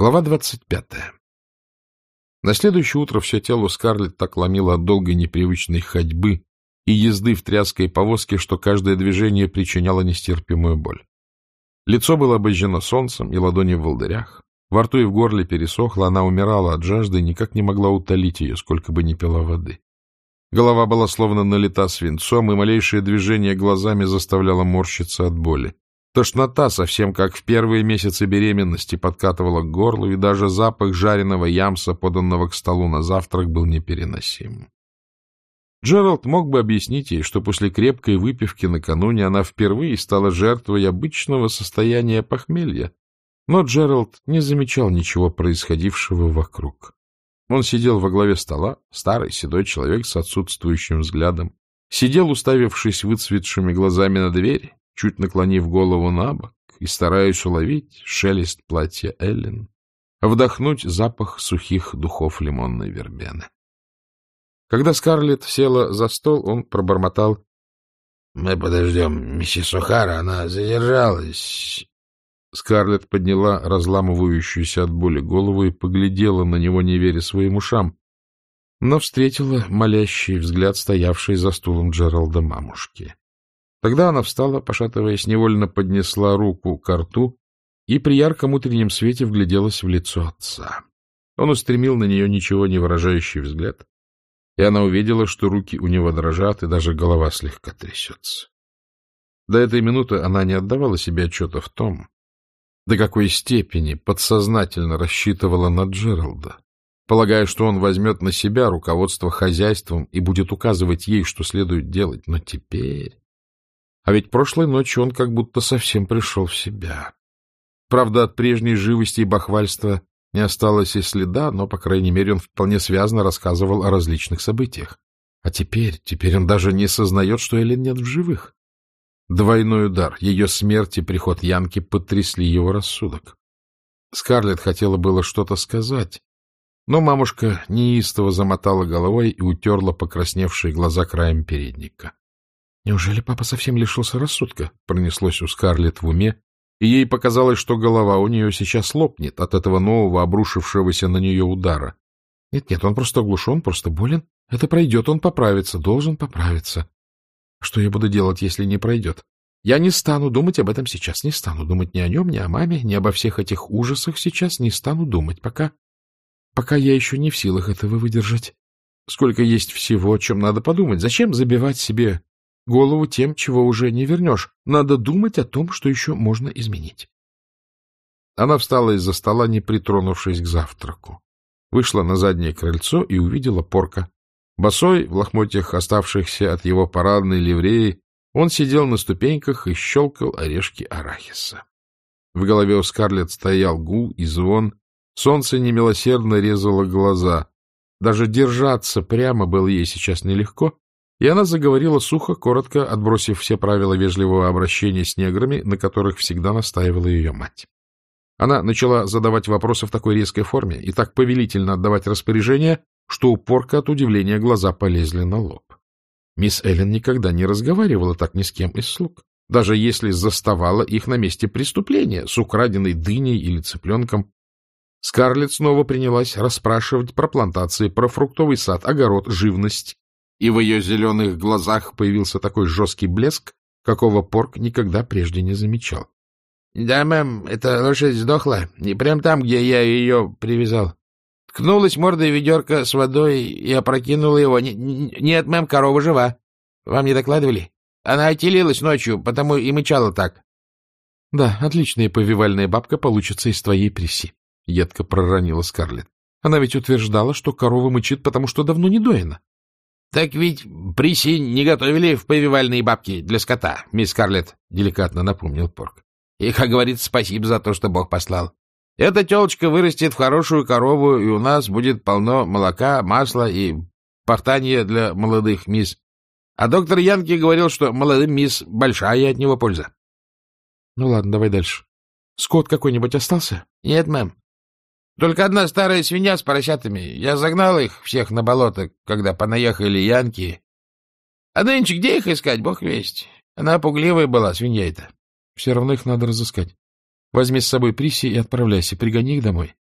Глава двадцать пятая. На следующее утро все тело Скарлетт так ломило от долгой непривычной ходьбы и езды в тряской повозке, что каждое движение причиняло нестерпимую боль. Лицо было обожжено солнцем и ладони в волдырях. Во рту и в горле пересохло, она умирала от жажды и никак не могла утолить ее, сколько бы ни пила воды. Голова была словно налита свинцом, и малейшее движение глазами заставляло морщиться от боли. Тошнота, совсем как в первые месяцы беременности, подкатывала к горлу, и даже запах жареного ямса, поданного к столу на завтрак, был непереносим. Джеральд мог бы объяснить ей, что после крепкой выпивки накануне она впервые стала жертвой обычного состояния похмелья, но Джеральд не замечал ничего происходившего вокруг. Он сидел во главе стола, старый седой человек с отсутствующим взглядом, сидел, уставившись выцветшими глазами на дверь, чуть наклонив голову на бок и стараясь уловить шелест платья Эллен, вдохнуть запах сухих духов лимонной вербены. Когда Скарлетт села за стол, он пробормотал. — Мы подождем миссис Охара, она задержалась. Скарлетт подняла разламывающуюся от боли голову и поглядела на него, не веря своим ушам, но встретила молящий взгляд, стоявший за стулом Джералда мамушки. Тогда она встала, пошатываясь, невольно поднесла руку к рту и при ярком утреннем свете вгляделась в лицо отца. Он устремил на нее ничего не выражающий взгляд, и она увидела, что руки у него дрожат, и даже голова слегка трясется. До этой минуты она не отдавала себе отчета в том, до какой степени подсознательно рассчитывала на Джералда, полагая, что он возьмет на себя руководство хозяйством и будет указывать ей, что следует делать. Но теперь... А ведь прошлой ночью он как будто совсем пришел в себя. Правда, от прежней живости и бахвальства не осталось и следа, но, по крайней мере, он вполне связно рассказывал о различных событиях. А теперь, теперь он даже не сознает, что Эллен нет в живых. Двойной удар, ее смерть и приход Янки потрясли его рассудок. Скарлетт хотела было что-то сказать, но мамушка неистово замотала головой и утерла покрасневшие глаза краем передника. — Неужели папа совсем лишился рассудка? — пронеслось у Скарлетт в уме, и ей показалось, что голова у нее сейчас лопнет от этого нового обрушившегося на нее удара. Нет-нет, он просто оглушен, просто болен. Это пройдет, он поправится, должен поправиться. Что я буду делать, если не пройдет? Я не стану думать об этом сейчас, не стану думать ни о нем, ни о маме, ни обо всех этих ужасах сейчас, не стану думать, пока... Пока я еще не в силах этого выдержать. Сколько есть всего, о чем надо подумать. Зачем забивать себе голову тем, чего уже не вернешь. Надо думать о том, что еще можно изменить. Она встала из-за стола, не притронувшись к завтраку. Вышла на заднее крыльцо и увидела порка. Босой, в лохмотьях, оставшихся от его парадной ливреи, он сидел на ступеньках и щелкал орешки арахиса. В голове у Скарлетт стоял гул и звон, солнце немилосердно резало глаза. Даже держаться прямо было ей сейчас нелегко, и она заговорила сухо, коротко, отбросив все правила вежливого обращения с неграми, на которых всегда настаивала ее мать. Она начала задавать вопросы в такой резкой форме и так повелительно отдавать распоряжения, что упорка от удивления глаза полезли на лоб. Мисс Эллен никогда не разговаривала так ни с кем из слуг, даже если заставала их на месте преступления с украденной дыней или цыпленком. Скарлетт снова принялась расспрашивать про плантации, про фруктовый сад, огород, живность, и в ее зеленых глазах появился такой жесткий блеск, какого Порк никогда прежде не замечал. — Да, мэм, эта лошадь сдохла, и прям там, где я ее привязал. Ткнулась мордой ведерко с водой и опрокинула его. — Нет, мэм, корова жива. Вам не докладывали? Она отелилась ночью, потому и мычала так. — Да, отличная повивальная бабка получится из твоей приси, — едко проронила Скарлетт. Она ведь утверждала, что корова мычит, потому что давно не доена. — Так ведь приси не готовили в повивальные бабки для скота, мисс Карлетт, — деликатно напомнил Порк. — И, как говорится, спасибо за то, что Бог послал. Эта телочка вырастет в хорошую корову, и у нас будет полно молока, масла и пахтания для молодых мисс. А доктор Янки говорил, что молодым мисс большая от него польза. — Ну ладно, давай дальше. Скот какой-нибудь остался? — Нет, мэм. Только одна старая свинья с поросятами. Я загнал их всех на болото, когда понаехали янки. А нынче где их искать, бог весть? Она пугливая была, свинья эта. Все равно их надо разыскать. Возьми с собой Приси и отправляйся, пригони их домой.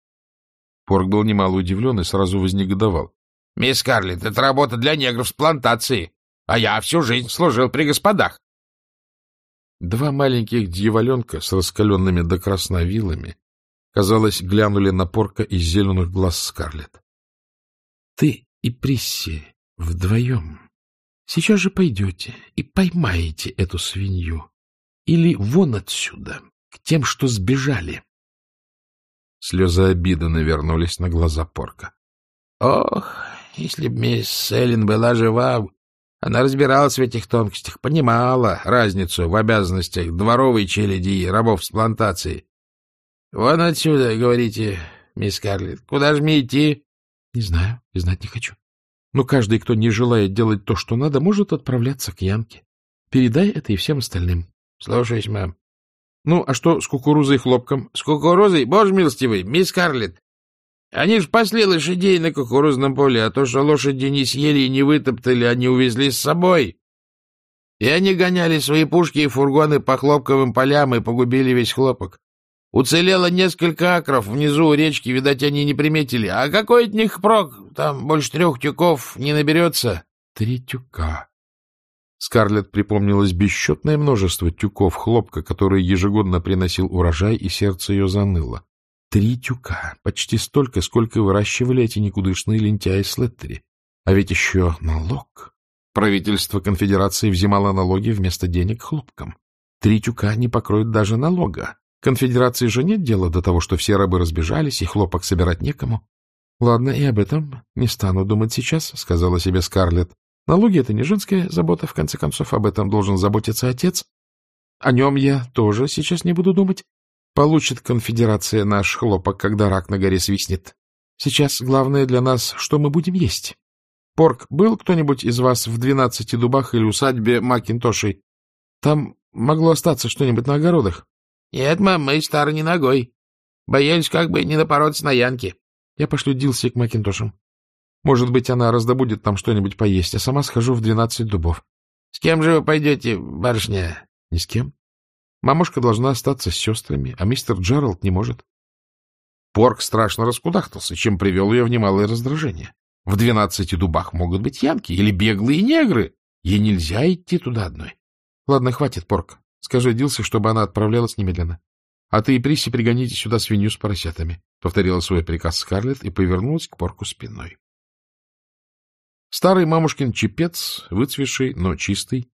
Порк был немало удивлен и сразу вознегодовал. — Мисс Карлетт, это работа для негров с плантации, а я всю жизнь служил при господах. Два маленьких дьяволенка с раскаленными до красна казалось, глянули на порка из зеленых глаз Скарлетт. — Ты и Присси вдвоем сейчас же пойдете и поймаете эту свинью. Или вон отсюда, к тем, что сбежали. Слезы обиды навернулись на глаза порка. — Ох, если б мисс Эллен была жива, она разбиралась в этих тонкостях, понимала разницу в обязанностях дворовой челяди и рабов с плантации. — Вон отсюда, говорите, мисс Карлетт. Куда же мне идти? — Не знаю и знать не хочу. Но каждый, кто не желает делать то, что надо, может отправляться к Янке. Передай это и всем остальным. — Слушаюсь, мэм. — Ну, а что с кукурузой и хлопком? — С кукурузой? Боже милостивый, мисс Карлетт, они ж пасли лошадей на кукурузном поле, а то, что лошади не съели и не вытоптали, они увезли с собой. И они гоняли свои пушки и фургоны по хлопковым полям и погубили весь хлопок. Уцелело несколько акров внизу у речки, видать, они не приметили. А какой от них прок? Там больше трех тюков не наберется. Три тюка. Скарлетт припомнилось бесчетное множество тюков хлопка, которые ежегодно приносил урожай, и сердце ее заныло. Три тюка, почти столько, сколько выращивали эти никудышные лентяи Слеттери. А ведь еще налог. Правительство конфедерации взимало налоги вместо денег хлопком. Три тюка не покроют даже налога. Конфедерации же нет дела до того, что все рабы разбежались, и хлопок собирать некому. — Ладно, и об этом не стану думать сейчас, — сказала себе Скарлетт. Налоги — это не женская забота, в конце концов, об этом должен заботиться отец. О нем я тоже сейчас не буду думать. Получит конфедерация наш хлопок, когда рак на горе свистнет. Сейчас главное для нас, что мы будем есть. Порк, был кто-нибудь из вас в двенадцати дубах или усадьбе Макинтошей? Там могло остаться что-нибудь на огородах? — Нет, мам, мы стары не ногой. Боялись как бы не напороться на янки. Я пошлю Дилси к Макинтошам. Может быть, она раздобудет там что-нибудь поесть, а сама схожу в двенадцать дубов. — С кем же вы пойдете, барышня? — Ни с кем. Мамушка должна остаться с сестрами, а мистер Джеральд не может. Порк страшно раскудахтался, чем привел ее в немалое раздражение. В двенадцати дубах могут быть янки или беглые негры. Ей нельзя идти туда одной. Ладно, хватит, Порк. Скажи Дилсе, чтобы она отправлялась немедленно. А ты и Приси пригоните сюда свинью с поросятами, — повторила свой приказ Скарлетт и повернулась к Порку спиной. Старый мамушкин чепец, выцветший, но чистый,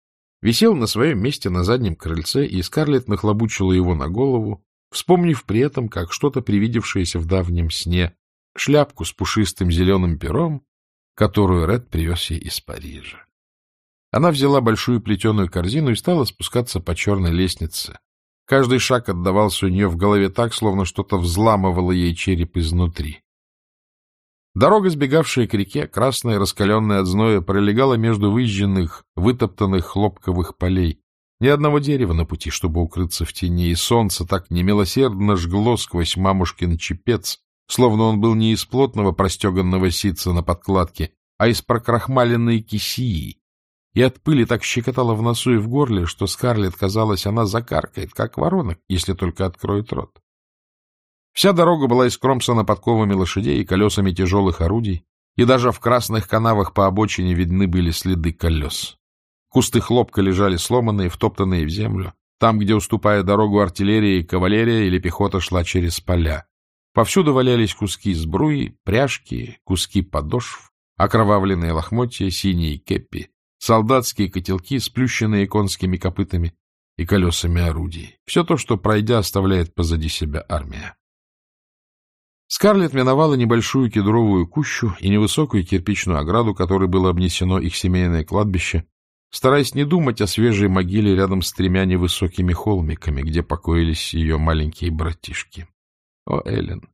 висел на своем месте на заднем крыльце, и Скарлетт нахлобучила его на голову, вспомнив при этом, как что-то привидевшееся в давнем сне, шляпку с пушистым зеленым пером, которую Ред привез ей из Парижа. Она взяла большую плетеную корзину и стала спускаться по черной лестнице. Каждый шаг отдавался у нее в голове так, словно что-то взламывало ей череп изнутри. Дорога, сбегавшая к реке, красная, раскаленная от зноя, пролегала между выжженных, вытоптанных хлопковых полей. Ни одного дерева на пути, чтобы укрыться в тени, и солнце так немилосердно жгло сквозь мамушкин чепец, словно он был не из плотного простеганного ситца на подкладке, а из прокрахмаленной кисии. И от пыли так щекотало в носу и в горле, что Скарлетт казалось, она закаркает, как воронок, если только откроет рот. Вся дорога была искромсана подковами лошадей и колесами тяжелых орудий, и даже в красных канавах по обочине видны были следы колес. Кусты хлопка лежали сломанные, втоптанные в землю, там, где, уступая дорогу артиллерии, кавалерия или пехота шла через поля. Повсюду валялись куски сбруи, пряжки, куски подошв, окровавленные лохмотья, синие кепи, солдатские котелки, сплющенные конскими копытами и колесами орудий. Все то, что, пройдя, оставляет позади себя армия. Скарлетт миновала небольшую кедровую кущу и невысокую кирпичную ограду, которой было обнесено их семейное кладбище, стараясь не думать о свежей могиле рядом с тремя невысокими холмиками, где покоились ее маленькие братишки. О, Эллен!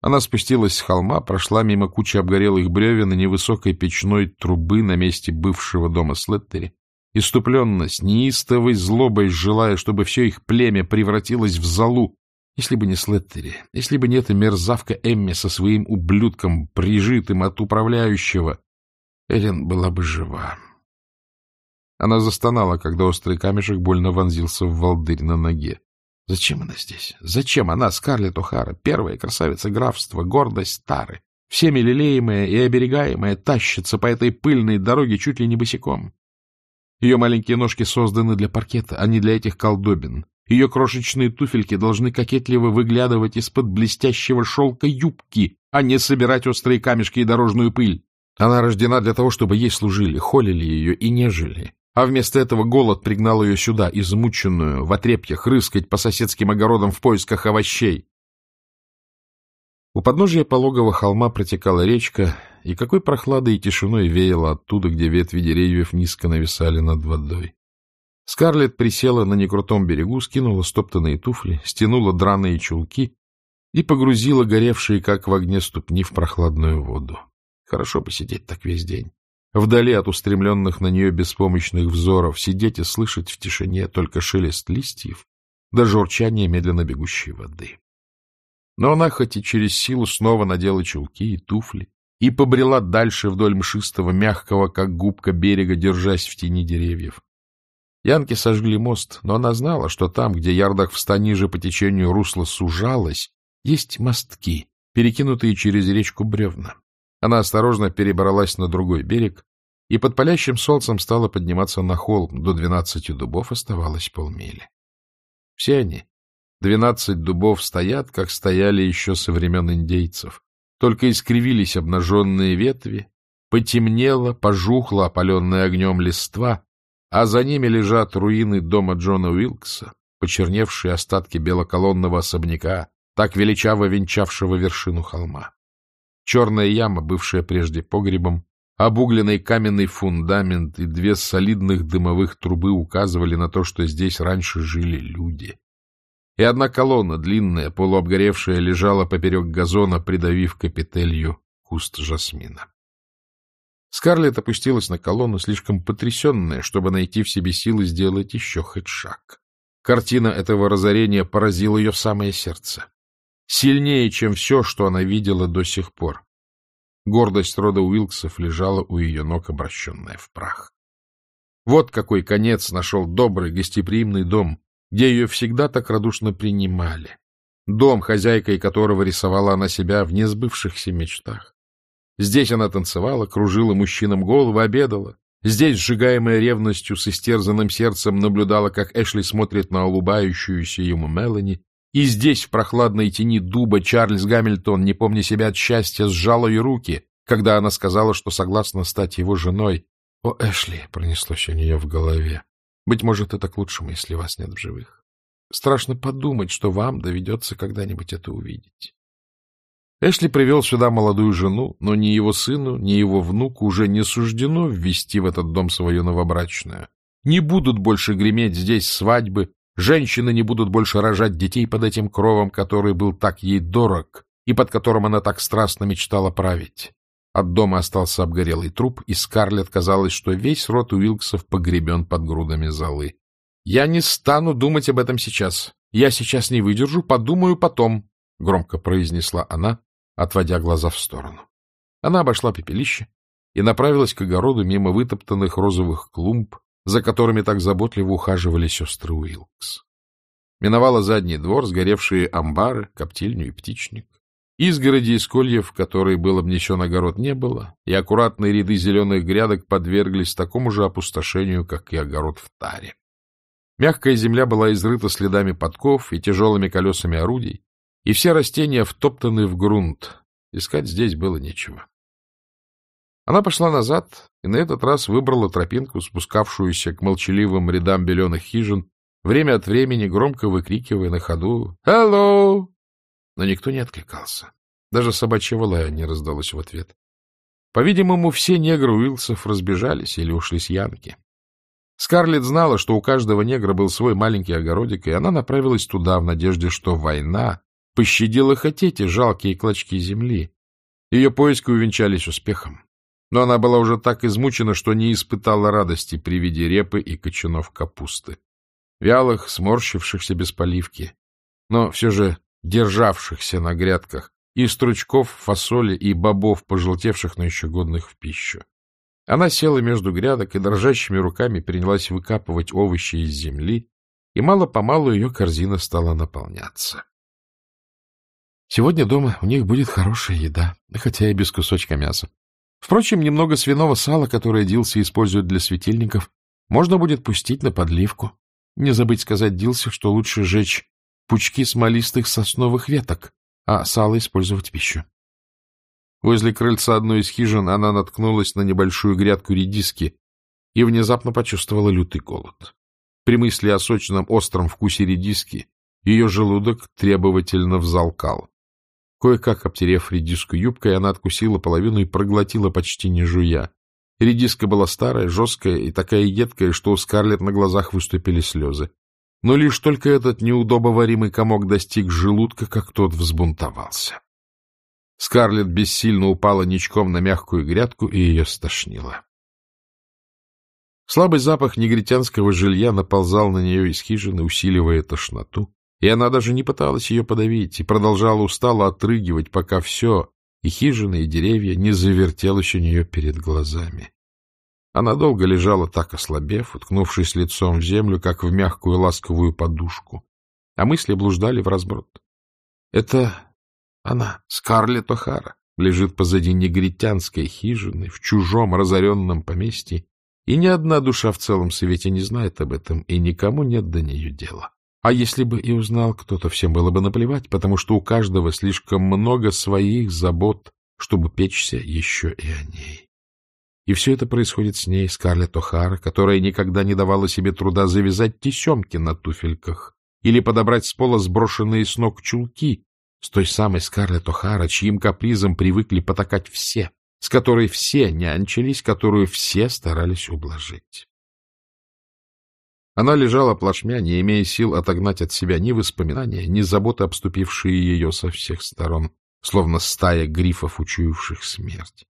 Она спустилась с холма, прошла мимо кучи обгорелых бревен и невысокой печной трубы на месте бывшего дома Слеттери, иступленно, с неистовой злобой, желая, чтобы все их племя превратилось в залу, если бы не Слеттери, если бы не эта мерзавка Эмми со своим ублюдком, прижитым от управляющего, Эллен была бы жива. Она застонала, когда острый камешек больно вонзился в волдырь на ноге. Зачем она здесь? Зачем она, Скарлетт О'Хара, первая красавица графства, гордость Тары, всеми лелеемая и оберегаемая, тащится по этой пыльной дороге чуть ли не босиком? Ее маленькие ножки созданы для паркета, а не для этих колдобин. Ее крошечные туфельки должны кокетливо выглядывать из-под блестящего шелка юбки, а не собирать острые камешки и дорожную пыль. Она рождена для того, чтобы ей служили, холили ее и нежели. А вместо этого голод пригнал ее сюда, измученную, в отрепьях, рыскать по соседским огородам в поисках овощей. У подножия пологого холма протекала речка, и какой прохладой и тишиной веяло оттуда, где ветви деревьев низко нависали над водой. Скарлетт присела на некрутом берегу, скинула стоптанные туфли, стянула драные чулки и погрузила горевшие, как в огне, ступни в прохладную воду. Хорошо посидеть так весь день. Вдали от устремленных на нее беспомощных взоров сидеть и слышать в тишине только шелест листьев да журчание медленно бегущей воды. Но она хоть и через силу снова надела чулки и туфли и побрела дальше вдоль мшистого, мягкого, как губка берега, держась в тени деревьев. Янки сожгли мост, но она знала, что там, где ярдах в ниже по течению русла сужалось, есть мостки, перекинутые через речку бревна. Она осторожно перебралась на другой берег и под палящим солнцем стала подниматься на холм. До двенадцати дубов оставалось полмили. Все они, двенадцать дубов, стоят, как стояли еще со времен индейцев. Только искривились обнаженные ветви, потемнело, пожухло опаленное огнем листва, а за ними лежат руины дома Джона Уилкса, почерневшие остатки белоколонного особняка, так величаво венчавшего вершину холма. Черная яма, бывшая прежде погребом, обугленный каменный фундамент и две солидных дымовых трубы указывали на то, что здесь раньше жили люди. И одна колонна, длинная, полуобгоревшая, лежала поперек газона, придавив капителью куст жасмина. Скарлетт опустилась на колонну, слишком потрясенная, чтобы найти в себе силы сделать еще хоть шаг. Картина этого разорения поразила ее в самое сердце сильнее, чем все, что она видела до сих пор. Гордость рода Уилксов лежала у ее ног, обращенная в прах. Вот какой конец нашел добрый, гостеприимный дом, где ее всегда так радушно принимали. Дом, хозяйкой которого рисовала она себя в несбывшихся мечтах. Здесь она танцевала, кружила мужчинам голову, обедала. Здесь, сжигаемая ревностью с истерзанным сердцем, наблюдала, как Эшли смотрит на улыбающуюся ему Мелани и здесь, в прохладной тени дуба, Чарльз Гамильтон, не помня себя от счастья, сжал ее руки, когда она сказала, что согласна стать его женой. «О, Эшли!» — пронеслось у нее в голове. «Быть может, это к лучшему, если вас нет в живых. Страшно подумать, что вам доведется когда-нибудь это увидеть». Эшли привел сюда молодую жену, но ни его сыну, ни его внуку уже не суждено ввести в этот дом свою новобрачную. Не будут больше греметь здесь свадьбы, Женщины не будут больше рожать детей под этим кровом, который был так ей дорог и под которым она так страстно мечтала править. От дома остался обгорелый труп, и Скарлетт казалось, что весь род Уилксов погребен под грудами золы. — Я не стану думать об этом сейчас. Я сейчас не выдержу, подумаю потом, — громко произнесла она, отводя глаза в сторону. Она обошла пепелище и направилась к огороду мимо вытоптанных розовых клумб, за которыми так заботливо ухаживали сестры Уилкс. Миновала задний двор, сгоревшие амбары, коптильню и птичник. Изгороди из кольев, которой был обнесен огород, не было, и аккуратные ряды зеленых грядок подверглись такому же опустошению, как и огород в таре. Мягкая земля была изрыта следами подков и тяжелыми колесами орудий, и все растения втоптаны в грунт. Искать здесь было нечего. Она пошла назад и на этот раз выбрала тропинку, спускавшуюся к молчаливым рядам беленых хижин, время от времени громко выкрикивая на ходу «Hello!». Но никто не откликался. Даже собачьего лая не раздалось в ответ. По-видимому, все негры Уилсов разбежались или ушли с Янки. Скарлетт знала, что у каждого негра был свой маленький огородик, и она направилась туда в надежде, что война пощадила хоть эти жалкие клочки земли. Ее поиски увенчались успехом но она была уже так измучена, что не испытала радости при виде репы и кочанов капусты. Вялых, сморщившихся без поливки, но все же державшихся на грядках, и стручков, фасоли и бобов, пожелтевших, но еще годных в пищу. Она села между грядок и дрожащими руками принялась выкапывать овощи из земли, и мало-помалу ее корзина стала наполняться. Сегодня дома у них будет хорошая еда, хотя и без кусочка мяса. Впрочем, немного свиного сала, которое Дилси использует для светильников, можно будет пустить на подливку. Не забыть сказать Дилси, что лучше жечь пучки смолистых сосновых веток, а сало использовать в пищу. Возле крыльца одной из хижин она наткнулась на небольшую грядку редиски и внезапно почувствовала лютый голод. При мысли о сочном остром вкусе редиски ее желудок требовательно взалкал. Кое-как обтерев редиску юбкой, она откусила половину и проглотила почти не жуя. Редиска была старая, жесткая и такая едкая, что у Скарлетт на глазах выступили слезы. Но лишь только этот неудобоваримый комок достиг желудка, как тот взбунтовался. Скарлетт бессильно упала ничком на мягкую грядку, и ее стошнило. Слабый запах негритянского жилья наползал на нее из хижины, усиливая тошноту, и она даже не пыталась ее подавить и продолжала устало отрыгивать, пока все, и хижины, и деревья, не завертелось у нее перед глазами. Она долго лежала так ослабев, уткнувшись лицом в землю, как в мягкую ласковую подушку, а мысли блуждали в разброд. Это она, Скарлетт О'Хара, лежит позади негритянской хижины в чужом разоренном поместье, и ни одна душа в целом свете не знает об этом, и никому нет до нее дела. А если бы и узнал кто-то, всем было бы наплевать, потому что у каждого слишком много своих забот, чтобы печься еще и о ней. И все это происходит с ней, Скарлетт О'Хара, которая никогда не давала себе труда завязать тесемки на туфельках или подобрать с пола сброшенные с ног чулки, с той самой Скарлетт О'Хара, чьим капризом привыкли потакать все, с которой все нянчились, которую все старались ублажить. Она лежала плашмя, не имея сил отогнать от себя ни воспоминания, ни заботы, обступившие ее со всех сторон, словно стая грифов, учуявших смерть.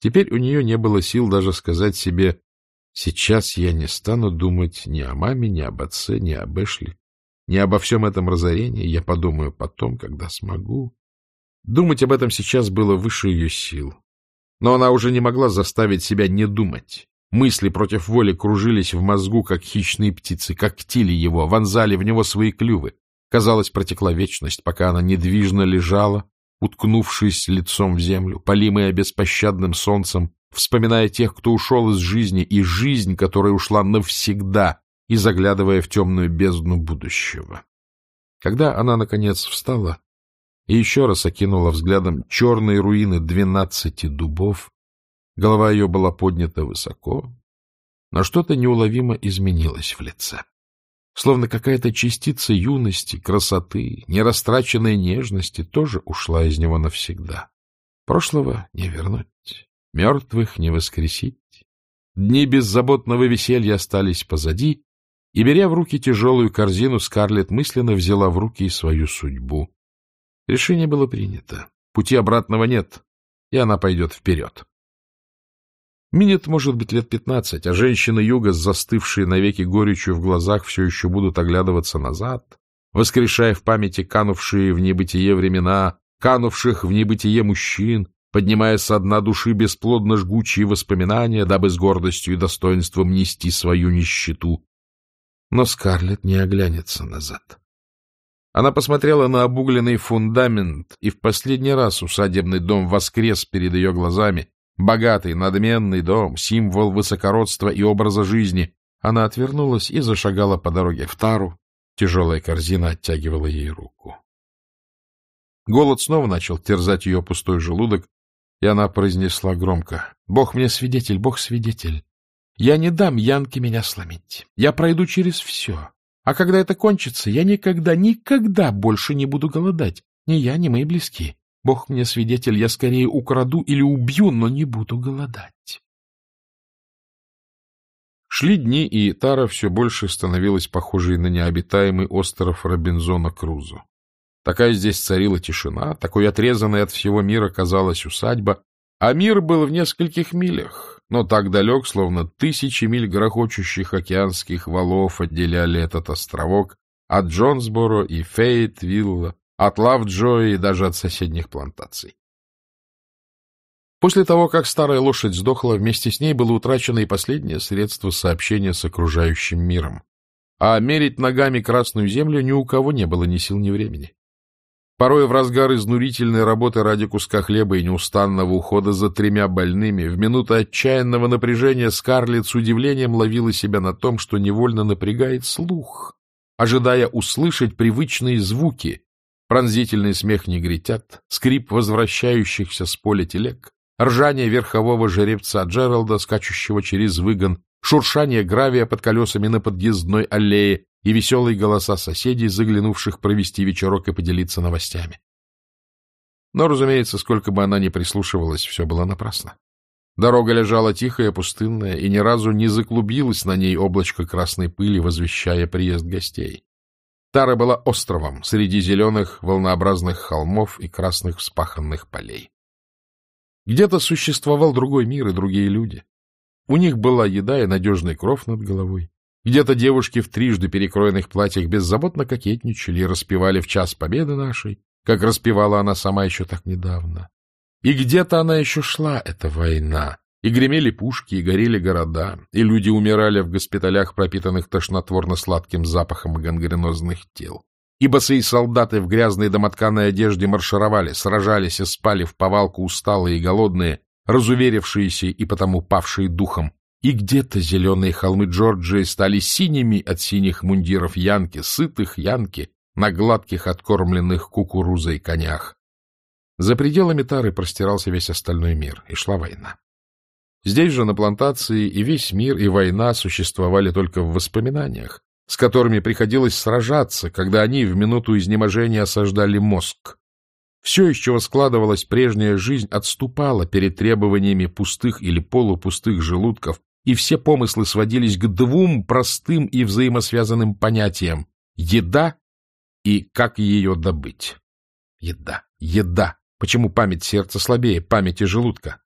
Теперь у нее не было сил даже сказать себе «Сейчас я не стану думать ни о маме, ни об отце, ни об Эшли, ни обо всем этом разорении, я подумаю потом, когда смогу». Думать об этом сейчас было выше ее сил. Но она уже не могла заставить себя не думать. Мысли против воли кружились в мозгу, как хищные птицы, когтили его, вонзали в него свои клювы. Казалось, протекла вечность, пока она недвижно лежала, уткнувшись лицом в землю, полимая беспощадным солнцем, вспоминая тех, кто ушел из жизни, и жизнь, которая ушла навсегда, и заглядывая в темную бездну будущего. Когда она, наконец, встала и еще раз окинула взглядом черные руины двенадцати дубов, Голова ее была поднята высоко, но что-то неуловимо изменилось в лице. Словно какая-то частица юности, красоты, нерастраченной нежности тоже ушла из него навсегда. Прошлого не вернуть, мертвых не воскресить. Дни беззаботного веселья остались позади, и, беря в руки тяжелую корзину, Скарлетт мысленно взяла в руки и свою судьбу. Решение было принято. Пути обратного нет, и она пойдет вперед. Минет, может быть, лет пятнадцать, а женщины юга, застывшие навеки горечью в глазах, все еще будут оглядываться назад, воскрешая в памяти канувшие в небытие времена, канувших в небытие мужчин, поднимая со дна души бесплодно жгучие воспоминания, дабы с гордостью и достоинством нести свою нищету. Но Скарлетт не оглянется назад. Она посмотрела на обугленный фундамент, и в последний раз усадебный дом воскрес перед ее глазами, Богатый, надменный дом, символ высокородства и образа жизни. Она отвернулась и зашагала по дороге в Тару. Тяжелая корзина оттягивала ей руку. Голод снова начал терзать ее пустой желудок, и она произнесла громко. — Бог мне свидетель, Бог свидетель. Я не дам Янке меня сломить. Я пройду через все. А когда это кончится, я никогда, никогда больше не буду голодать. Ни я, ни мои близкие. Бог мне свидетель, я скорее украду или убью, но не буду голодать. Шли дни, и Тара все больше становилась похожей на необитаемый остров Робинзона Крузо. Такая здесь царила тишина, такой отрезанной от всего мира казалась усадьба, а мир был в нескольких милях, но так далек, словно тысячи миль грохочущих океанских валов отделяли этот островок от Джонсборо и Фейтвилла, от Лавджои и даже от соседних плантаций. После того, как старая лошадь сдохла, вместе с ней было утрачено и последнее средство сообщения с окружающим миром. а мерить ногами красную землю ни у кого не было ни сил, ни времени. Порой в разгар изнурительной работы ради куска хлеба и неустанного ухода за тремя больными, в минуты отчаянного напряжения Скарлетт с удивлением ловила себя на том, что невольно напрягает слух, ожидая услышать привычные звуки, пронзительный смех негритят, скрип возвращающихся с поля телег, ржание верхового жеребца Джералда, скачущего через выгон, шуршание гравия под колесами на подъездной аллее и веселые голоса соседей, заглянувших провести вечерок и поделиться новостями. Но, разумеется, сколько бы она ни прислушивалась, все было напрасно. Дорога лежала тихая, пустынная, и ни разу не заклубилось на ней облачко красной пыли, возвещая приезд гостей. Тара была островом среди зеленых волнообразных холмов и красных вспаханных полей. Где-то существовал другой мир и другие люди. У них была еда и надежный кров над головой. Где-то девушки в трижды перекроенных платьях беззаботно кокетничали и распевали в час победы нашей, как распевала она сама еще так недавно. И где-то она еще шла, эта война, и гремели пушки, и горели города, и люди умирали в госпиталях, пропитанных тошнотворно-сладким запахом гангренозных тел. И босые солдаты в грязной домотканой одежде маршировали, сражались и спали в повалку усталые и голодные, разуверившиеся и потому павшие духом, и где-то зеленые холмы Джорджии стали синими от синих мундиров янки, сытых янки на гладких откормленных кукурузой конях. За пределами Тары простирался весь остальной мир, и шла война. Здесь же, на плантации, и весь мир, и война существовали только в воспоминаниях, с которыми приходилось сражаться, когда они в минуту изнеможения осаждали мозг. Все, из чего складывалась прежняя жизнь, отступала перед требованиями пустых или полупустых желудков, и все помыслы сводились к двум простым и взаимосвязанным понятиям — еда и как ее добыть. Еда, еда. Почему память сердца слабее памяти желудка?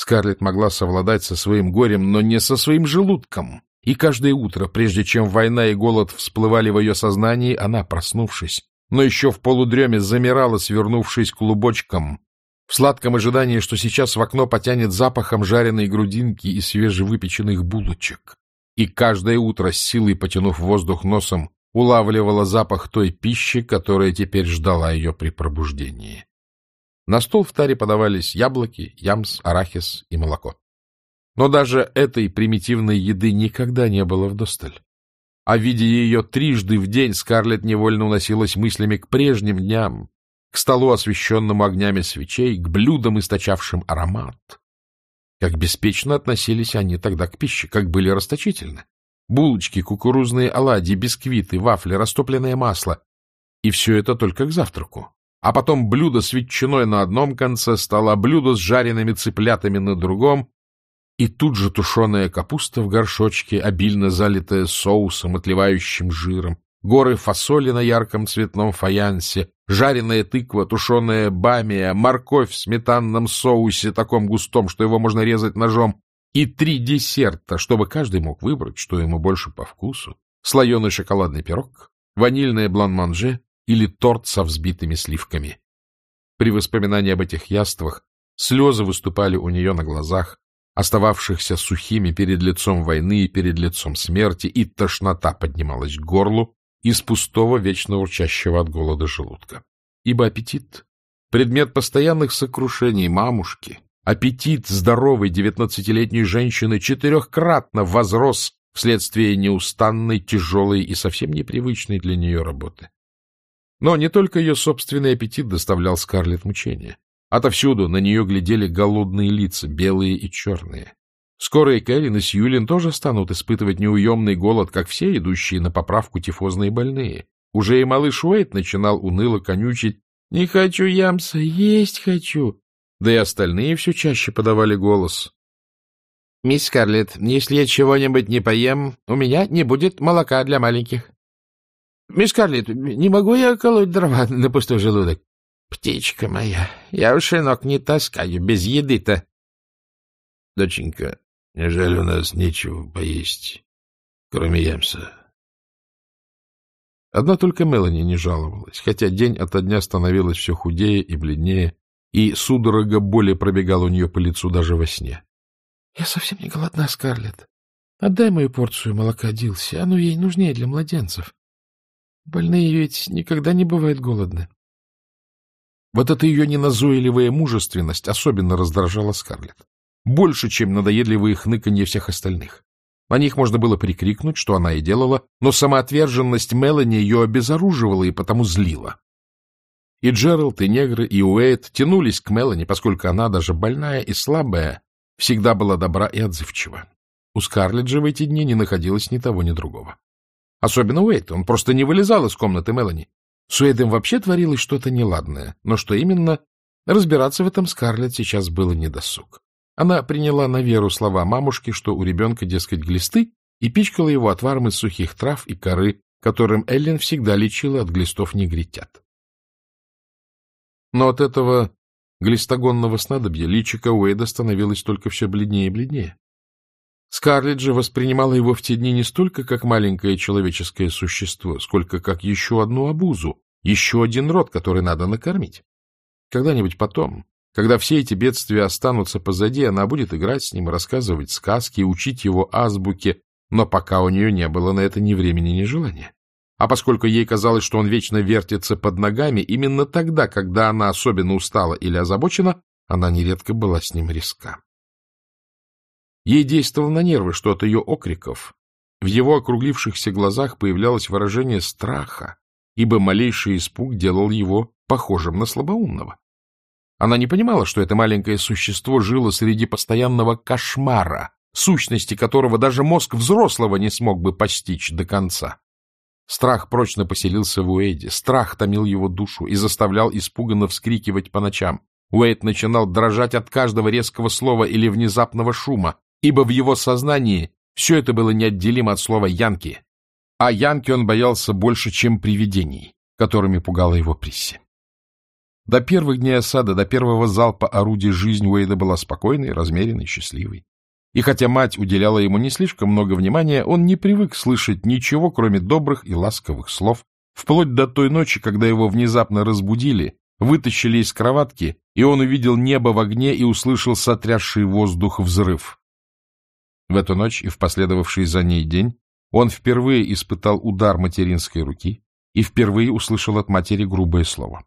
Скарлетт могла совладать со своим горем, но не со своим желудком. И каждое утро, прежде чем война и голод всплывали в ее сознании, она, проснувшись, но еще в полудреме замирала, свернувшись клубочком, в сладком ожидании, что сейчас в окно потянет запахом жареной грудинки и свежевыпеченных булочек. И каждое утро, с силой потянув воздух носом, улавливала запах той пищи, которая теперь ждала ее при пробуждении. На стол в таре подавались яблоки, ямс, арахис и молоко. Но даже этой примитивной еды никогда не было вдосталь. А видя ее трижды в день, Скарлетт невольно уносилась мыслями к прежним дням, к столу, освещенному огнями свечей, к блюдам, источавшим аромат. Как беспечно относились они тогда к пище, как были расточительны. Булочки, кукурузные оладьи, бисквиты, вафли, растопленное масло. И все это только к завтраку. А потом блюдо с ветчиной на одном конце стола, блюдо с жареными цыплятами на другом, и тут же тушеная капуста в горшочке, обильно залитая соусом, отливающим жиром, горы фасоли на ярком цветном фаянсе, жареная тыква, тушеная бамия, морковь в сметанном соусе, таком густом, что его можно резать ножом, и три десерта, чтобы каждый мог выбрать, что ему больше по вкусу. Слоеный шоколадный пирог, ванильное блан-манже или торт со взбитыми сливками. При воспоминании об этих яствах слезы выступали у нее на глазах, остававшихся сухими перед лицом войны и перед лицом смерти, и тошнота поднималась к горлу, из пустого, вечно урчащего от голода желудка. Ибо аппетит — предмет постоянных сокрушений мамушки. Аппетит здоровой девятнадцатилетней женщины четырехкратно возрос вследствие неустанной, тяжелой и совсем непривычной для нее работы. Но не только ее собственный аппетит доставлял Скарлетт мучения. Отовсюду на нее глядели голодные лица, белые и черные. Скоро и Кэрин, и Сьюлин тоже станут испытывать неуемный голод, как все идущие на поправку тифозные больные. Уже и малыш Уэйт начинал уныло конючить «Не хочу ямса, есть хочу!» Да и остальные все чаще подавали голос. — Мисс Скарлетт, если я чего-нибудь не поем, у меня не будет молока для маленьких. — Мисс Скарлетт, не могу я колоть дрова на пустой желудок? — Птичка моя, я ног не таскаю без еды-то. — Доченька, Неужели у нас нечего поесть, кроме ямса? Одна только Мелани не жаловалась, хотя день ото дня становилась все худее и бледнее, и судорога боли пробегала у нее по лицу даже во сне. — Я совсем не голодна, Скарлетт. Отдай мою порцию молока Дилси, оно ей нужнее для младенцев. Больные ведь никогда не бывают голодны. Вот эта ее неназойливая мужественность особенно раздражала Скарлетт. Больше, чем надоедливые хныканье всех остальных. На них можно было прикрикнуть, что она и делала, но самоотверженность Мелани ее обезоруживала и потому злила. И Джеральд, и негры, и Уэйт тянулись к Мелани, поскольку она, даже больная и слабая, всегда была добра и отзывчива. У Скарлетт же в эти дни не находилось ни того, ни другого. Особенно Уэйт, он просто не вылезал из комнаты Мелани. С Уэйдом вообще творилось что-то неладное, но что именно, разбираться в этом Скарлетт сейчас было недосуг. Она приняла на веру слова мамушки, что у ребенка, дескать, глисты, и пичкала его отваром из сухих трав и коры, которым Эллен всегда лечила от глистов негритят. Но от этого глистогонного снадобья личико Уэйда становилось только все бледнее и бледнее. Скарлетт же воспринимала его в те дни не столько как маленькое человеческое существо, сколько как еще одну обузу, еще один род, который надо накормить. Когда-нибудь потом, когда все эти бедствия останутся позади, она будет играть с ним, рассказывать сказки, учить его азбуке, но пока у нее не было на это ни времени, ни желания. А поскольку ей казалось, что он вечно вертится под ногами, именно тогда, когда она особенно устала или озабочена, она нередко была с ним резка. Ей действовало на нервы, что от ее окриков в его округлившихся глазах появлялось выражение страха, ибо малейший испуг делал его похожим на слабоумного. Она не понимала, что это маленькое существо жило среди постоянного кошмара, сущности которого даже мозг взрослого не смог бы постичь до конца. Страх прочно поселился в Уэйде, страх томил его душу и заставлял испуганно вскрикивать по ночам. Уэйд начинал дрожать от каждого резкого слова или внезапного шума, ибо в его сознании все это было неотделимо от слова «янки», а янки он боялся больше, чем привидений, которыми пугала его Присси. До первых дней осады, до первого залпа орудий жизнь Уэйда была спокойной, размеренной, счастливой. И хотя мать уделяла ему не слишком много внимания, он не привык слышать ничего, кроме добрых и ласковых слов, вплоть до той ночи, когда его внезапно разбудили, вытащили из кроватки, и он увидел небо в огне и услышал сотрясший воздух взрыв. В эту ночь и в последовавший за ней день он впервые испытал удар материнской руки и впервые услышал от матери грубое слово.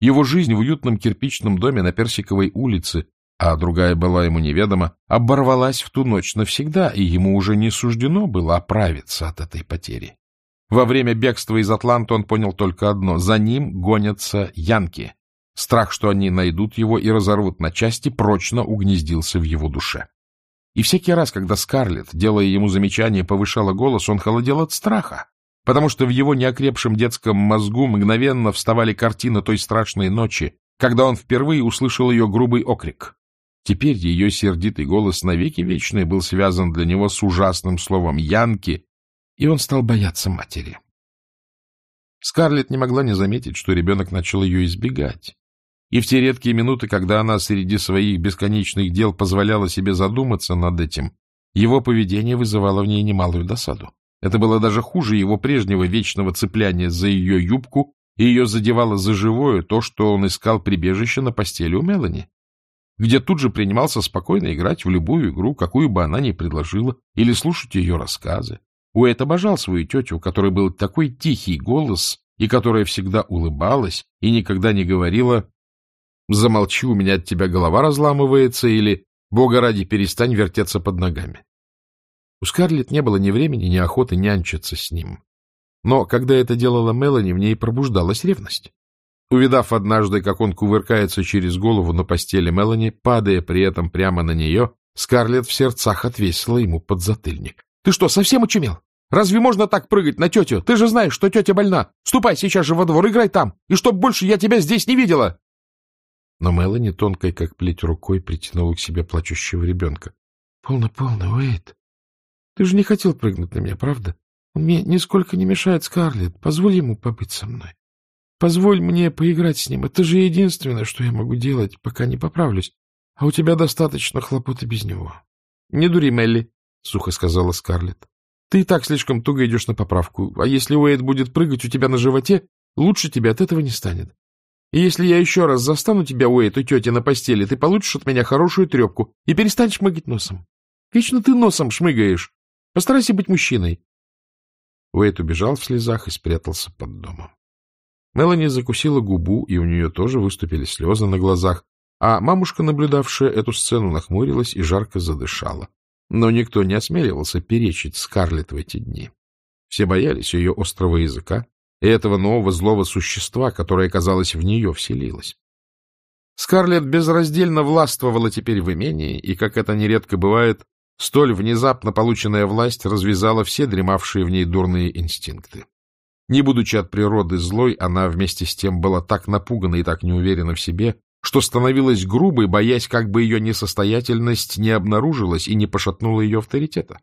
Его жизнь в уютном кирпичном доме на Персиковой улице а другая была ему неведома, оборвалась в ту ночь навсегда, и ему уже не суждено было оправиться от этой потери. Во время бегства из Атланты он понял только одно — за ним гонятся янки. Страх, что они найдут его и разорвут на части, прочно угнездился в его душе. И всякий раз, когда Скарлетт, делая ему замечание, повышала голос, он холодел от страха, потому что в его неокрепшем детском мозгу мгновенно вставали картины той страшной ночи, когда он впервые услышал ее грубый окрик. Теперь ее сердитый голос навеки вечный был связан для него с ужасным словом «янки», и он стал бояться матери. Скарлетт не могла не заметить, что ребенок начал ее избегать. И в те редкие минуты, когда она среди своих бесконечных дел позволяла себе задуматься над этим, его поведение вызывало в ней немалую досаду. Это было даже хуже его прежнего вечного цепляния за ее юбку, и ее задевало за живое то, что он искал прибежище на постели у Мелани где тут же принимался спокойно играть в любую игру, какую бы она ни предложила, или слушать ее рассказы. Уэйт обожал свою тетю, у которой был такой тихий голос, и которая всегда улыбалась и никогда не говорила «Замолчи, у меня от тебя голова разламывается» или «Бога ради, перестань вертеться под ногами». У Скарлетт не было ни времени, ни охоты нянчиться с ним. Но когда это делала Мелани, в ней пробуждалась ревность. Увидав однажды, как он кувыркается через голову на постели Мелани, падая при этом прямо на нее, Скарлетт в сердцах отвесила ему подзатыльник. — Ты что, совсем очумел? Разве можно так прыгать на тетю? Ты же знаешь, что тетя больна. Ступай сейчас же во двор, играй там, и чтоб больше я тебя здесь не видела. Но Мелани, тонкой как плеть рукой, притянула к себе плачущего ребенка. — Полно, полно, Уэйд. Ты же не хотел прыгнуть на меня, правда? Он мне нисколько не мешает, Скарлетт. Позволь ему побыть со мной. Позволь мне поиграть с ним. Это же единственное, что я могу делать, пока не поправлюсь. А у тебя достаточно хлопоты без него. — Не дури, Мелли, — сухо сказала Скарлетт. — Ты и так слишком туго идешь на поправку. А если Уэйд будет прыгать у тебя на животе, лучше тебе от этого не станет. И если я еще раз застану тебя, Уэйд, у тети на постели, ты получишь от меня хорошую трепку и перестанешь шмыгать носом. Вечно ты носом шмыгаешь. Постарайся быть мужчиной. Уэйт убежал в слезах и спрятался под домом. Мелани закусила губу, и у нее тоже выступили слезы на глазах, а мамушка, наблюдавшая эту сцену, нахмурилась и жарко задышала. Но никто не осмеливался перечить Скарлетт в эти дни. Все боялись ее острого языка и этого нового злого существа, которое, казалось, в нее вселилось. Скарлетт безраздельно властвовала теперь в имении, и, как это нередко бывает, столь внезапно полученная власть развязала все дремавшие в ней дурные инстинкты. Не будучи от природы злой, она вместе с тем была так напугана и так неуверена в себе, что становилась грубой, боясь, как бы ее несостоятельность не обнаружилась и не пошатнула ее авторитета.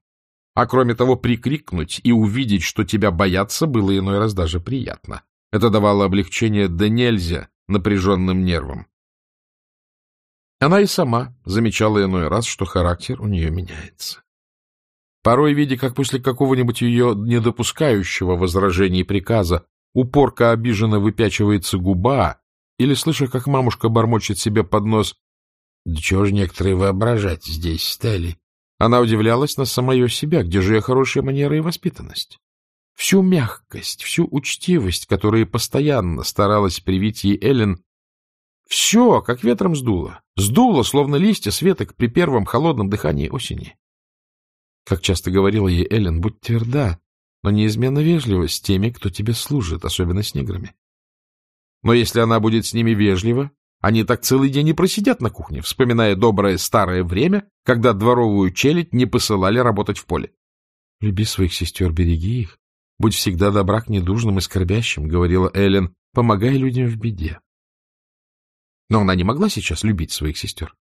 А кроме того, прикрикнуть и увидеть, что тебя боятся, было иной раз даже приятно. Это давало облегчение да нельзя напряженным нервам. Она и сама замечала иной раз, что характер у нее меняется. Порой, видя, как после какого-нибудь ее недопускающего возражений приказа упорка обиженно выпячивается губа, или слыша, как мамушка бормочет себе под нос «Да чего же некоторые воображать здесь стали?» Она удивлялась на самое себя, где же ее хорошая манера и воспитанность. Всю мягкость, всю учтивость, которые постоянно старалась привить ей Эллен, все, как ветром сдуло. Сдуло, словно листья с веток при первом холодном дыхании осени. Как часто говорила ей Эллен, будь тверда, но неизменно вежлива с теми, кто тебе служит, особенно с неграми. Но если она будет с ними вежлива, они так целый день и просидят на кухне, вспоминая доброе старое время, когда дворовую челядь не посылали работать в поле. — Люби своих сестер, береги их. Будь всегда добра к недужным и скорбящим, — говорила Эллен, — помогай людям в беде. Но она не могла сейчас любить своих сестер.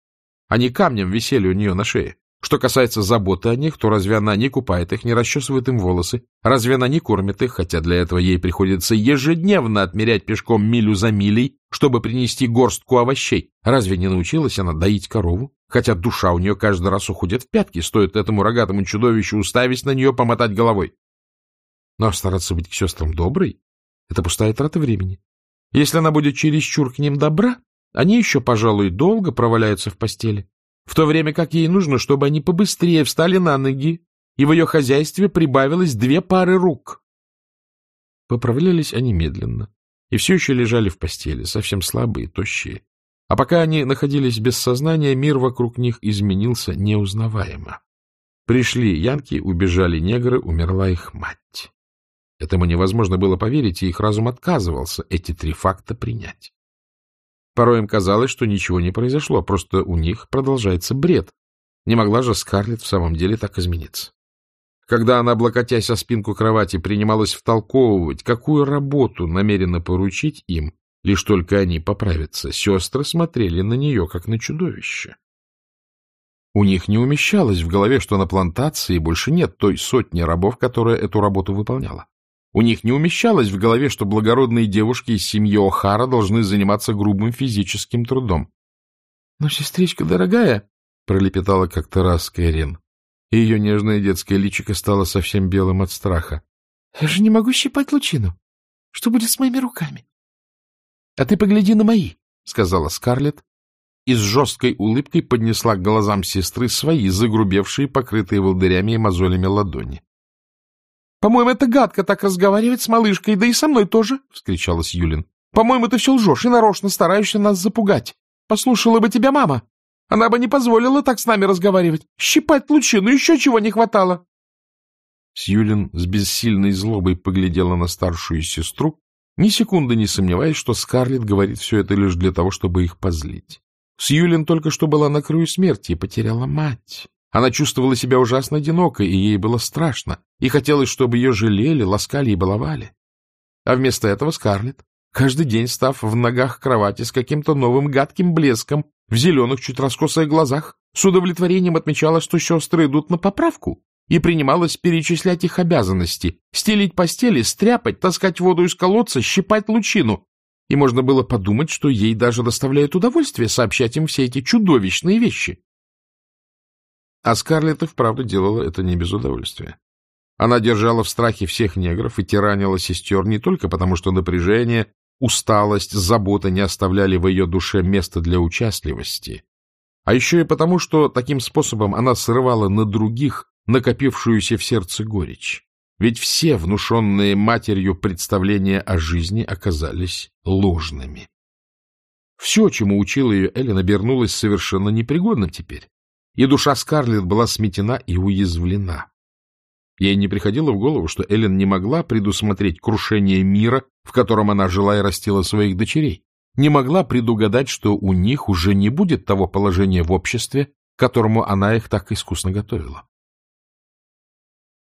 Они камнем висели у нее на шее. Что касается заботы о них, то разве она не купает их, не расчесывает им волосы? Разве она не кормит их, хотя для этого ей приходится ежедневно отмерять пешком милю за милей, чтобы принести горстку овощей? Разве не научилась она доить корову? Хотя душа у нее каждый раз уходит в пятки, стоит этому рогатому чудовищу уставить на нее, помотать головой. Но стараться быть к сестрам доброй — это пустая трата времени. Если она будет чересчур к ним добра, они еще, пожалуй, долго проваляются в постели, в то время как ей нужно, чтобы они побыстрее встали на ноги, и в ее хозяйстве прибавилось две пары рук. Поправлялись они медленно и все еще лежали в постели, совсем слабые, тощие. А пока они находились без сознания, мир вокруг них изменился неузнаваемо. Пришли янки, убежали негры, умерла их мать. Этому невозможно было поверить, и их разум отказывался эти три факта принять. Порой им казалось, что ничего не произошло, просто у них продолжается бред. Не могла же Скарлетт в самом деле так измениться. Когда она, облокотясь о спинку кровати, принималась втолковывать, какую работу намерена поручить им, лишь только они поправятся, сестры смотрели на нее, как на чудовище. У них не умещалось в голове, что на плантации больше нет той сотни рабов, которая эту работу выполняла. У них не умещалось в голове, что благородные девушки из семьи О'Хара должны заниматься грубым физическим трудом. — Но, сестричка дорогая, — пролепетала как-то раз Кэрин, и ее нежное детское личико стало совсем белым от страха. — Я же не могу щипать лучину. Что будет с моими руками? — А ты погляди на мои, — сказала Скарлетт, и с жесткой улыбкой поднесла к глазам сестры свои загрубевшие, покрытые волдырями и мозолями ладони. — По-моему, это гадко так разговаривать с малышкой, да и со мной тоже, — вскричала Сьюлин. — По-моему, ты все лжешь и нарочно стараешься нас запугать. Послушала бы тебя мама. Она бы не позволила так с нами разговаривать. Щипать лучину, еще чего не хватало. Сьюлин с бессильной злобой поглядела на старшую сестру, ни секунды не сомневаясь, что Скарлетт говорит все это лишь для того, чтобы их позлить. Сьюлин только что была на краю смерти и потеряла мать. Она чувствовала себя ужасно одинокой, и ей было страшно, и хотелось, чтобы ее жалели, ласкали и баловали. А вместо этого Скарлетт, каждый день став в ногах кровати с каким-то новым гадким блеском, в зеленых, чуть раскосых глазах, с удовлетворением отмечала, что сестры идут на поправку, и принималась перечислять их обязанности — стелить постели, стряпать, таскать воду из колодца, щипать лучину. И можно было подумать, что ей даже доставляет удовольствие сообщать им все эти чудовищные вещи. А Скарлетт и вправду делала это не без удовольствия. Она держала в страхе всех негров и тиранила сестер не только потому, что напряжение, усталость, забота не оставляли в ее душе места для участливости, а еще и потому, что таким способом она срывала на других накопившуюся в сердце горечь. Ведь все внушенные матерью представления о жизни оказались ложными. Все, чему учила ее Эллен, обернулось совершенно непригодным теперь, и душа Скарлетт была сметена и уязвлена. Ей не приходило в голову, что Эллен не могла предусмотреть крушение мира, в котором она жила и растила своих дочерей, не могла предугадать, что у них уже не будет того положения в обществе, к которому она их так искусно готовила.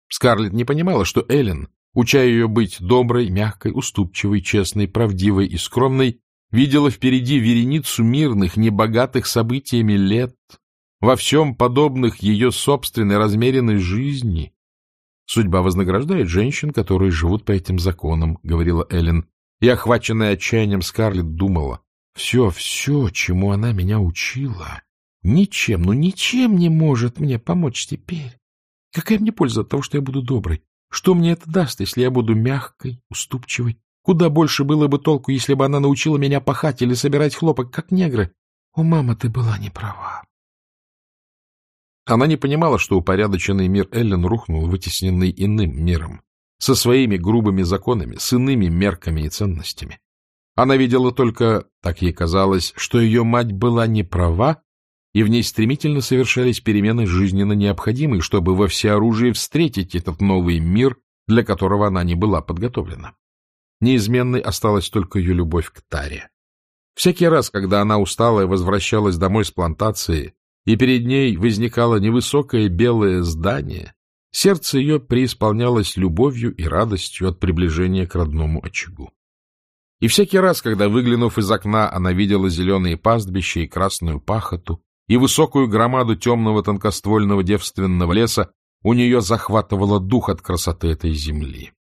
Скарлетт не понимала, что Эллен, уча ее быть доброй, мягкой, уступчивой, честной, правдивой и скромной, видела впереди вереницу мирных, небогатых событиями лет, во всем подобных ее собственной размеренной жизни. «Судьба вознаграждает женщин, которые живут по этим законам», — говорила Эллен. И, охваченная отчаянием, Скарлетт думала, «Все, все, чему она меня учила, ничем, ну ничем не может мне помочь теперь. Какая мне польза от того, что я буду доброй? Что мне это даст, если я буду мягкой, уступчивой? Куда больше было бы толку, если бы она научила меня пахать или собирать хлопок, как негры? О, мама, ты была не права. Она не понимала, что упорядоченный мир Эллен рухнул, вытесненный иным миром, со своими грубыми законами, с иными мерками и ценностями. Она видела только, так ей казалось, что ее мать была не права, и в ней стремительно совершались перемены жизненно необходимые, чтобы во всеоружии встретить этот новый мир, для которого она не была подготовлена. Неизменной осталась только ее любовь к Таре. Всякий раз, когда она устала и возвращалась домой с плантации, и перед ней возникало невысокое белое здание, сердце ее преисполнялось любовью и радостью от приближения к родному очагу. И всякий раз, когда, выглянув из окна, она видела зеленые пастбища и красную пахоту, и высокую громаду темного тонкоствольного девственного леса, у нее захватывало дух от красоты этой земли.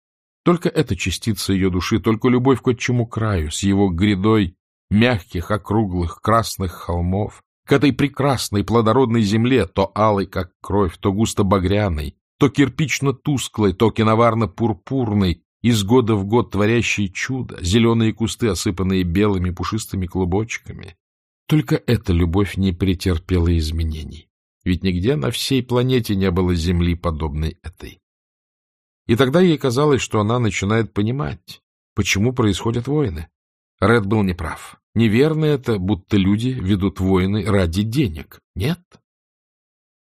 Только эта частица ее души, только любовь к отчему краю, с его грядой мягких, округлых, красных холмов, к этой прекрасной плодородной земле, то алой, как кровь, то густо-багряной, то кирпично-тусклой, то киноварно-пурпурной, из года в год творящей чудо, зеленые кусты, осыпанные белыми пушистыми клубочками, только эта любовь не претерпела изменений, ведь нигде на всей планете не было земли, подобной этой. И тогда ей казалось, что она начинает понимать, почему происходят войны. Ред был неправ. Неверно это, будто люди ведут войны ради денег. Нет.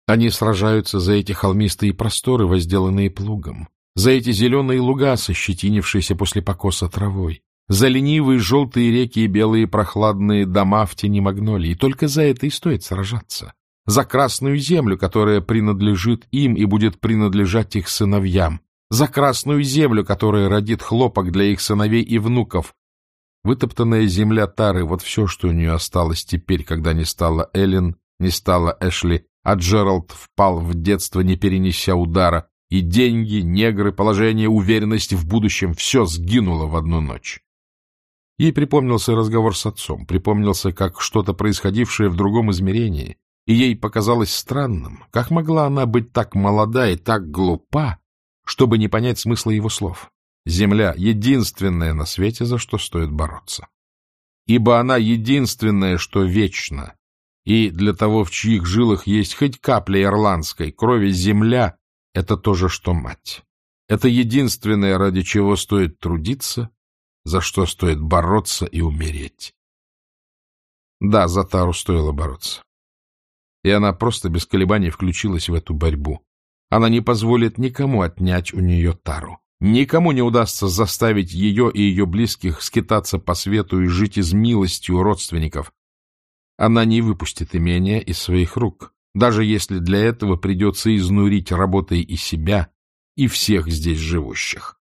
Они сражаются за эти холмистые просторы, возделанные плугом, за эти зеленые луга, сощетинившиеся после покоса травой, за ленивые желтые реки и белые прохладные дома в тени магнолии. Только за это и стоит сражаться. За красную землю, которая принадлежит им и будет принадлежать их сыновьям. За красную землю, которая родит хлопок для их сыновей и внуков. Вытоптанная земля Тары — вот все, что у нее осталось теперь, когда не стала Эллен, не стала Эшли, а Джеральд впал в детство, не перенеся удара, и деньги, негры, положение, уверенность в будущем — все сгинуло в одну ночь. Ей припомнился разговор с отцом, припомнился как что-то происходившее в другом измерении, и ей показалось странным, как могла она быть так молода и так глупа, чтобы не понять смысла его слов. Земля — единственная на свете, за что стоит бороться. Ибо она единственная, что вечно, и для того, в чьих жилах есть хоть капля ирландской крови, земля — это то же, что мать. Это единственное, ради чего стоит трудиться за что стоит бороться и умереть. Да, за Тару стоило бороться. И она просто без колебаний включилась в эту борьбу. Она не позволит никому отнять у нее Тару. Никому не удастся заставить ее и ее близких скитаться по свету и жить из милости у родственников. Она не выпустит имение из своих рук, даже если для этого придется изнурить работой и себя, и всех здесь живущих.